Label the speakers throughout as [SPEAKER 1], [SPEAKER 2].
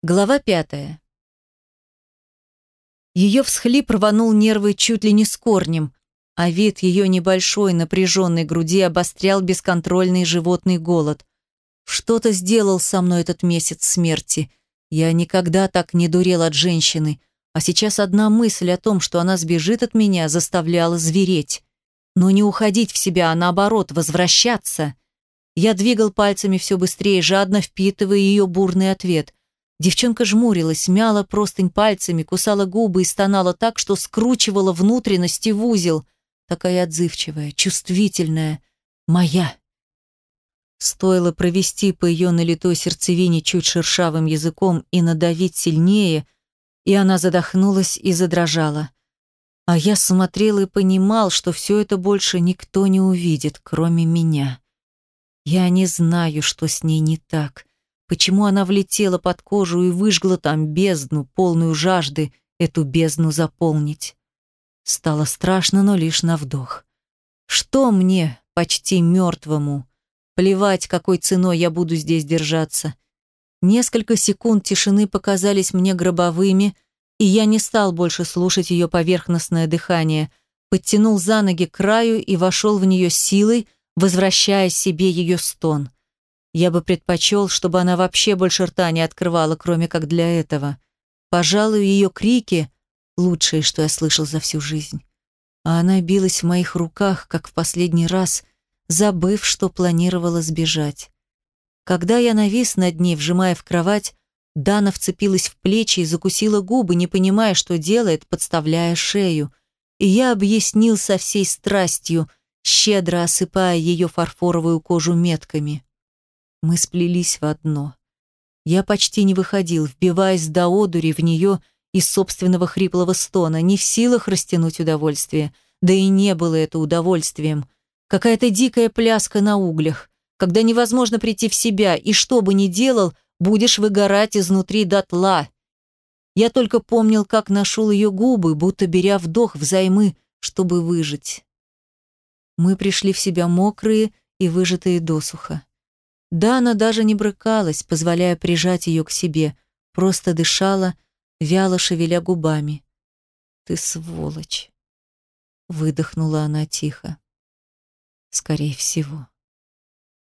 [SPEAKER 1] Глава пятая. Ее всхлип рванул нервы чуть ли не с корнем, а вид ее небольшой напряженной груди обострял бесконтрольный животный голод. Что-то сделал со мной этот месяц смерти. Я никогда так не дурел от женщины, а сейчас одна мысль о том, что она сбежит от меня, заставляла звереть. Но не уходить в себя, а наоборот, возвращаться. Я двигал пальцами все быстрее, жадно впитывая ее бурный ответ. Девчонка жмурилась, мяла простынь пальцами, кусала губы и стонала так, что скручивала внутренности в узел. Такая отзывчивая, чувствительная. Моя. Стоило провести по ее налитой сердцевине чуть шершавым языком и надавить сильнее, и она задохнулась и задрожала. А я смотрел и понимал, что все это больше никто не увидит, кроме меня. Я не знаю, что с ней не так. Почему она влетела под кожу и выжгла там бездну, полную жажды, эту бездну заполнить? Стало страшно, но лишь на вдох. Что мне, почти мертвому? Плевать, какой ценой я буду здесь держаться. Несколько секунд тишины показались мне гробовыми, и я не стал больше слушать ее поверхностное дыхание, подтянул за ноги краю и вошел в нее силой, возвращая себе ее стон. Я бы предпочел, чтобы она вообще больше рта не открывала, кроме как для этого. Пожалуй, ее крики — лучшее, что я слышал за всю жизнь. А она билась в моих руках, как в последний раз, забыв, что планировала сбежать. Когда я навис над ней, вжимая в кровать, Дана вцепилась в плечи и закусила губы, не понимая, что делает, подставляя шею. И я объяснил со всей страстью, щедро осыпая ее фарфоровую кожу метками. Мы сплелись в одно. Я почти не выходил, вбиваясь до одури в нее из собственного хриплого стона, не в силах растянуть удовольствие. Да и не было это удовольствием. Какая-то дикая пляска на углях, когда невозможно прийти в себя, и что бы ни делал, будешь выгорать изнутри дотла. Я только помнил, как нашел ее губы, будто беря вдох взаймы, чтобы выжить. Мы пришли в себя мокрые и выжатые досуха. Дана даже не брыкалась, позволяя прижать ее к себе, просто дышала, вяло шевеля губами. «Ты сволочь!» — выдохнула она тихо. «Скорее всего».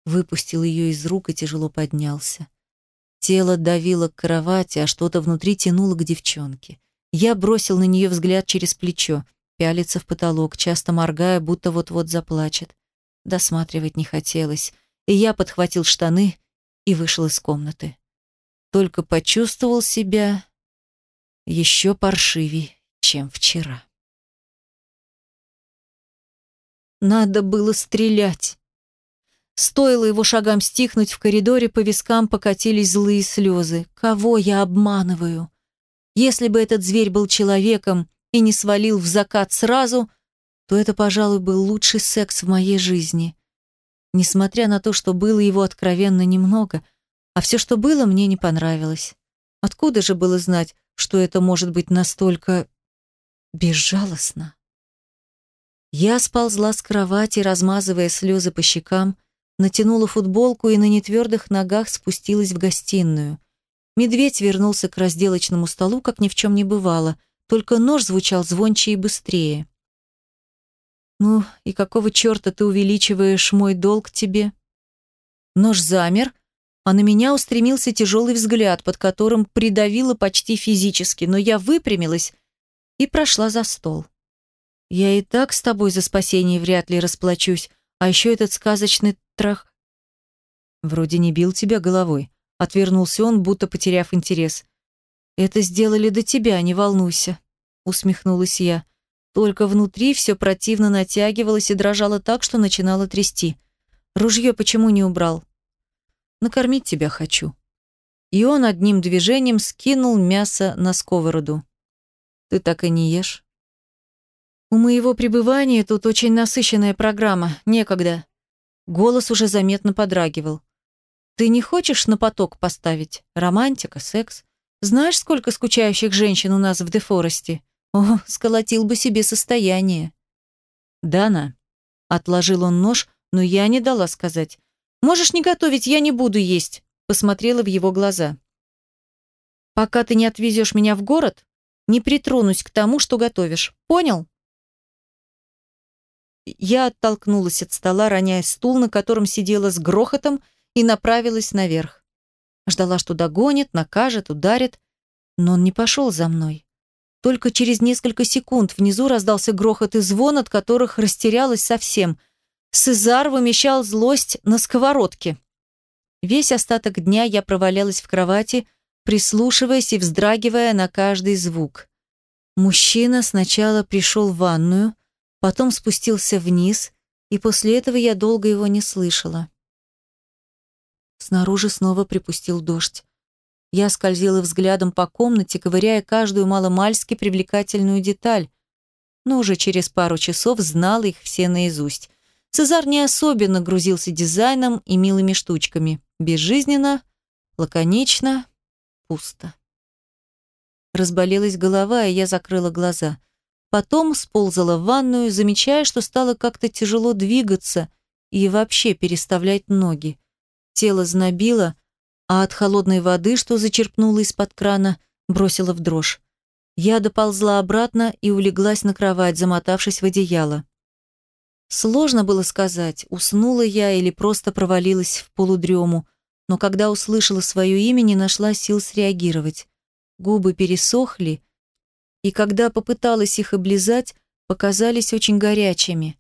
[SPEAKER 1] Выпустил ее из рук и тяжело поднялся. Тело давило к кровати, а что-то внутри тянуло к девчонке. Я бросил на нее взгляд через плечо, пялится в потолок, часто моргая, будто вот-вот заплачет. Досматривать не хотелось — и я подхватил штаны и вышел из комнаты. Только почувствовал себя еще паршивей, чем вчера. Надо было стрелять. Стоило его шагам стихнуть в коридоре, по вискам покатились злые слезы. Кого я обманываю? Если бы этот зверь был человеком и не свалил в закат сразу, то это, пожалуй, был лучший секс в моей жизни несмотря на то, что было его откровенно немного, а все, что было, мне не понравилось. Откуда же было знать, что это может быть настолько безжалостно? Я сползла с кровати, размазывая слезы по щекам, натянула футболку и на нетвердых ногах спустилась в гостиную. Медведь вернулся к разделочному столу, как ни в чем не бывало, только нож звучал звонче и быстрее. «Ну, и какого черта ты увеличиваешь мой долг тебе?» Нож замер, а на меня устремился тяжелый взгляд, под которым придавило почти физически, но я выпрямилась и прошла за стол. «Я и так с тобой за спасение вряд ли расплачусь, а еще этот сказочный трах...» «Вроде не бил тебя головой», — отвернулся он, будто потеряв интерес. «Это сделали до тебя, не волнуйся», — усмехнулась я. Только внутри все противно натягивалось и дрожало так, что начинало трясти. Ружье почему не убрал? Накормить тебя хочу. И он одним движением скинул мясо на сковороду. Ты так и не ешь? У моего пребывания тут очень насыщенная программа, некогда. Голос уже заметно подрагивал. Ты не хочешь на поток поставить? Романтика, секс. Знаешь, сколько скучающих женщин у нас в Дефоресте? О, сколотил бы себе состояние. Дана, отложил он нож, но я не дала сказать. Можешь не готовить, я не буду есть, посмотрела в его глаза. Пока ты не отвезешь меня в город, не притронусь к тому, что готовишь. Понял? Я оттолкнулась от стола, роняя стул, на котором сидела с грохотом, и направилась наверх. Ждала, что догонит, накажет, ударит, но он не пошел за мной. Только через несколько секунд внизу раздался грохот и звон, от которых растерялась совсем. Сезар вымещал злость на сковородке. Весь остаток дня я провалялась в кровати, прислушиваясь и вздрагивая на каждый звук. Мужчина сначала пришел в ванную, потом спустился вниз, и после этого я долго его не слышала. Снаружи снова припустил дождь. Я скользила взглядом по комнате, ковыряя каждую маломальски привлекательную деталь, но уже через пару часов знала их все наизусть. Цезар не особенно грузился дизайном и милыми штучками. Безжизненно, лаконично, пусто. Разболелась голова, и я закрыла глаза. Потом сползала в ванную, замечая, что стало как-то тяжело двигаться и вообще переставлять ноги. Тело знобило, а от холодной воды, что зачерпнула из-под крана, бросила в дрожь. Я доползла обратно и улеглась на кровать, замотавшись в одеяло. Сложно было сказать, уснула я или просто провалилась в полудрему, но когда услышала свое имя, не нашла сил среагировать. Губы пересохли, и когда попыталась их облизать, показались очень горячими.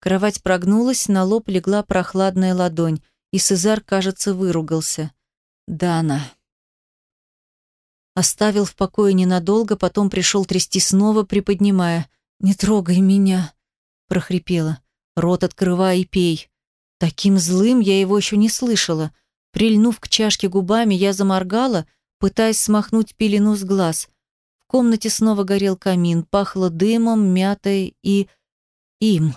[SPEAKER 1] Кровать прогнулась, на лоб легла прохладная ладонь, и Сезар, кажется, выругался. «Дана». Оставил в покое ненадолго, потом пришел трясти снова, приподнимая. «Не трогай меня», — прохрипела. «Рот открывай и пей». Таким злым я его еще не слышала. Прильнув к чашке губами, я заморгала, пытаясь смахнуть пелену с глаз. В комнате снова горел камин, пахло дымом, мятой и... им.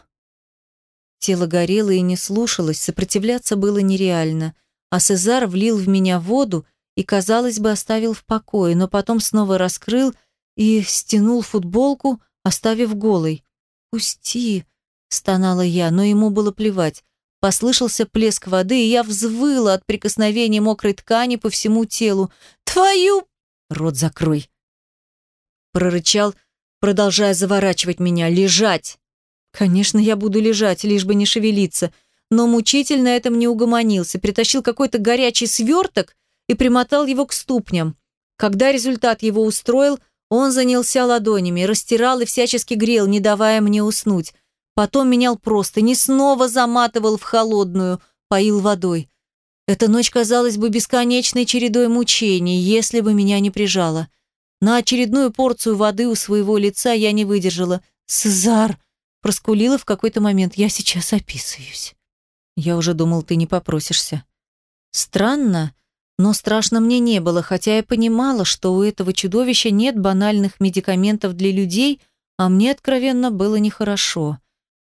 [SPEAKER 1] Тело горело и не слушалось, сопротивляться было нереально. А Сезар влил в меня воду и, казалось бы, оставил в покое, но потом снова раскрыл и стянул футболку, оставив голой. «Пусти!» — стонала я, но ему было плевать. Послышался плеск воды, и я взвыла от прикосновения мокрой ткани по всему телу. «Твою...» «Рот закрой!» Прорычал, продолжая заворачивать меня. «Лежать!» Конечно, я буду лежать, лишь бы не шевелиться. Но мучитель на этом не угомонился, притащил какой-то горячий сверток и примотал его к ступням. Когда результат его устроил, он занялся ладонями, растирал и всячески грел, не давая мне уснуть. Потом менял просто, не снова заматывал в холодную, поил водой. Эта ночь казалась бы бесконечной чередой мучений, если бы меня не прижало. На очередную порцию воды у своего лица я не выдержала. «Сезар!» Проскулила в какой-то момент. Я сейчас описываюсь. Я уже думал, ты не попросишься. Странно, но страшно мне не было, хотя я понимала, что у этого чудовища нет банальных медикаментов для людей, а мне откровенно было нехорошо.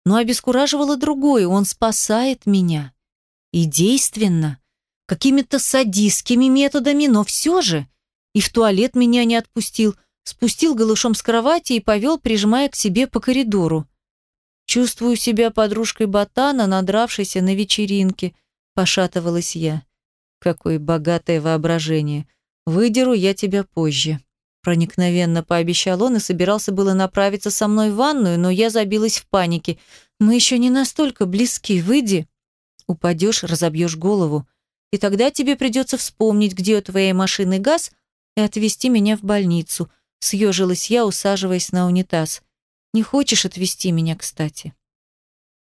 [SPEAKER 1] Но обескураживало другое, он спасает меня. И действенно, какими-то садистскими методами, но все же. И в туалет меня не отпустил, спустил голышом с кровати и повел, прижимая к себе по коридору. Чувствую себя подружкой ботана, надравшейся на вечеринке, пошатывалась я. Какое богатое воображение. Выдеру я тебя позже. Проникновенно пообещал он и собирался было направиться со мной в ванную, но я забилась в панике. Мы еще не настолько близки, выйди. Упадешь, разобьешь голову. И тогда тебе придется вспомнить, где у твоей машины газ, и отвезти меня в больницу. Съежилась я, усаживаясь на унитаз. Не хочешь отвезти меня, кстати?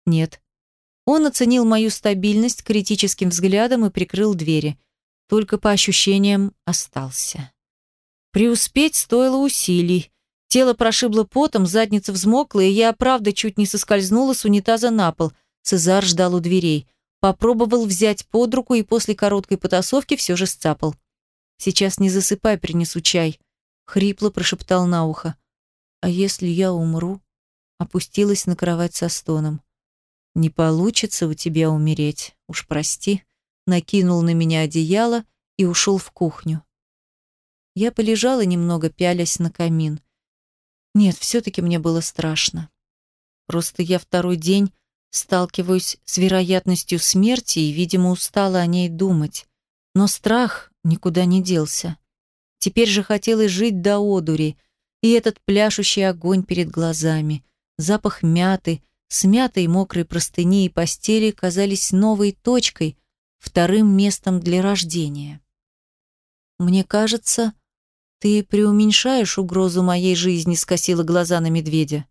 [SPEAKER 1] Нет. Он оценил мою стабильность критическим взглядом и прикрыл двери. Только по ощущениям остался. Преуспеть стоило усилий. Тело прошибло потом, задница взмокла, и я, правда, чуть не соскользнула с унитаза на пол. Цезар ждал у дверей. Попробовал взять под руку и после короткой потасовки все же сцапал. «Сейчас не засыпай, принесу чай», — хрипло прошептал на ухо. А если я умру? Опустилась на кровать со стоном. Не получится у тебя умереть, уж прости. Накинул на меня одеяло и ушел в кухню. Я полежала немного, пялясь на камин. Нет, все-таки мне было страшно. Просто я второй день сталкиваюсь с вероятностью смерти и, видимо, устала о ней думать. Но страх никуда не делся. Теперь же хотелось жить до одури. И этот пляшущий огонь перед глазами, запах мяты, смятой мокрой простыни и постели казались новой точкой, вторым местом для рождения. «Мне кажется, ты преуменьшаешь угрозу моей жизни», — скосила глаза на медведя.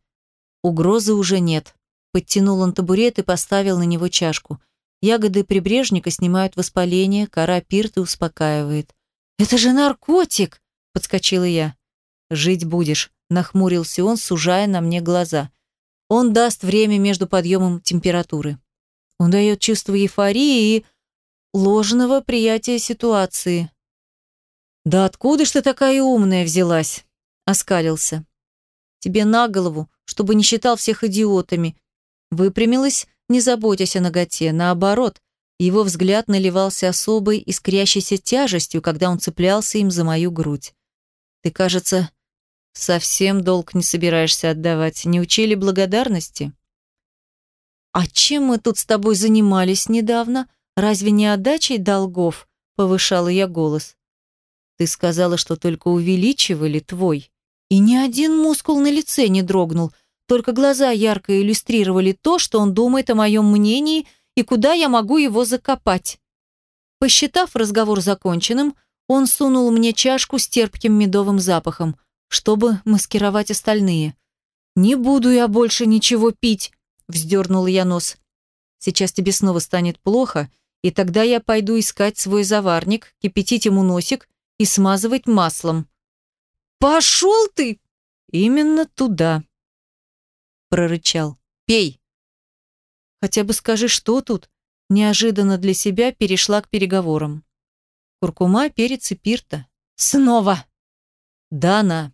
[SPEAKER 1] «Угрозы уже нет». Подтянул он табурет и поставил на него чашку. Ягоды прибрежника снимают воспаление, кора пирты успокаивает. «Это же наркотик!» — подскочила я. «Жить будешь», — нахмурился он, сужая на мне глаза. «Он даст время между подъемом температуры. Он дает чувство эйфории и ложного приятия ситуации». «Да откуда ж ты такая умная взялась?» — оскалился. «Тебе на голову, чтобы не считал всех идиотами». Выпрямилась, не заботясь о ноготе, наоборот, его взгляд наливался особой, искрящейся тяжестью, когда он цеплялся им за мою грудь. «Ты, кажется, совсем долг не собираешься отдавать. Не учили благодарности?» «А чем мы тут с тобой занимались недавно? Разве не отдачей долгов?» — повышала я голос. «Ты сказала, что только увеличивали твой. И ни один мускул на лице не дрогнул, только глаза ярко иллюстрировали то, что он думает о моем мнении и куда я могу его закопать. Посчитав разговор законченным, он сунул мне чашку с терпким медовым запахом, чтобы маскировать остальные. «Не буду я больше ничего пить», — вздернул я нос. «Сейчас тебе снова станет плохо, и тогда я пойду искать свой заварник, кипятить ему носик и смазывать маслом». «Пошел ты!» «Именно туда», — прорычал. «Пей!» Хотя бы скажи, что тут? Неожиданно для себя перешла к переговорам. Куркума, перец и пирта. Снова! Дана,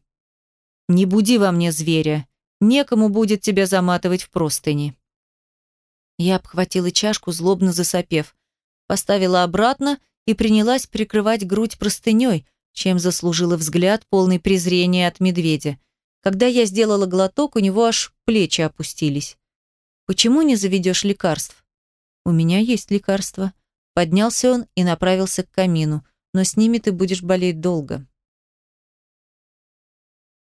[SPEAKER 1] не буди во мне зверя. Некому будет тебя заматывать в простыни. Я обхватила чашку, злобно засопев. Поставила обратно и принялась прикрывать грудь простыней, чем заслужила взгляд, полный презрения от медведя. Когда я сделала глоток, у него аж плечи опустились. Почему не заведешь лекарств? У меня есть лекарства. Поднялся он и направился к камину. Но с ними ты будешь болеть долго.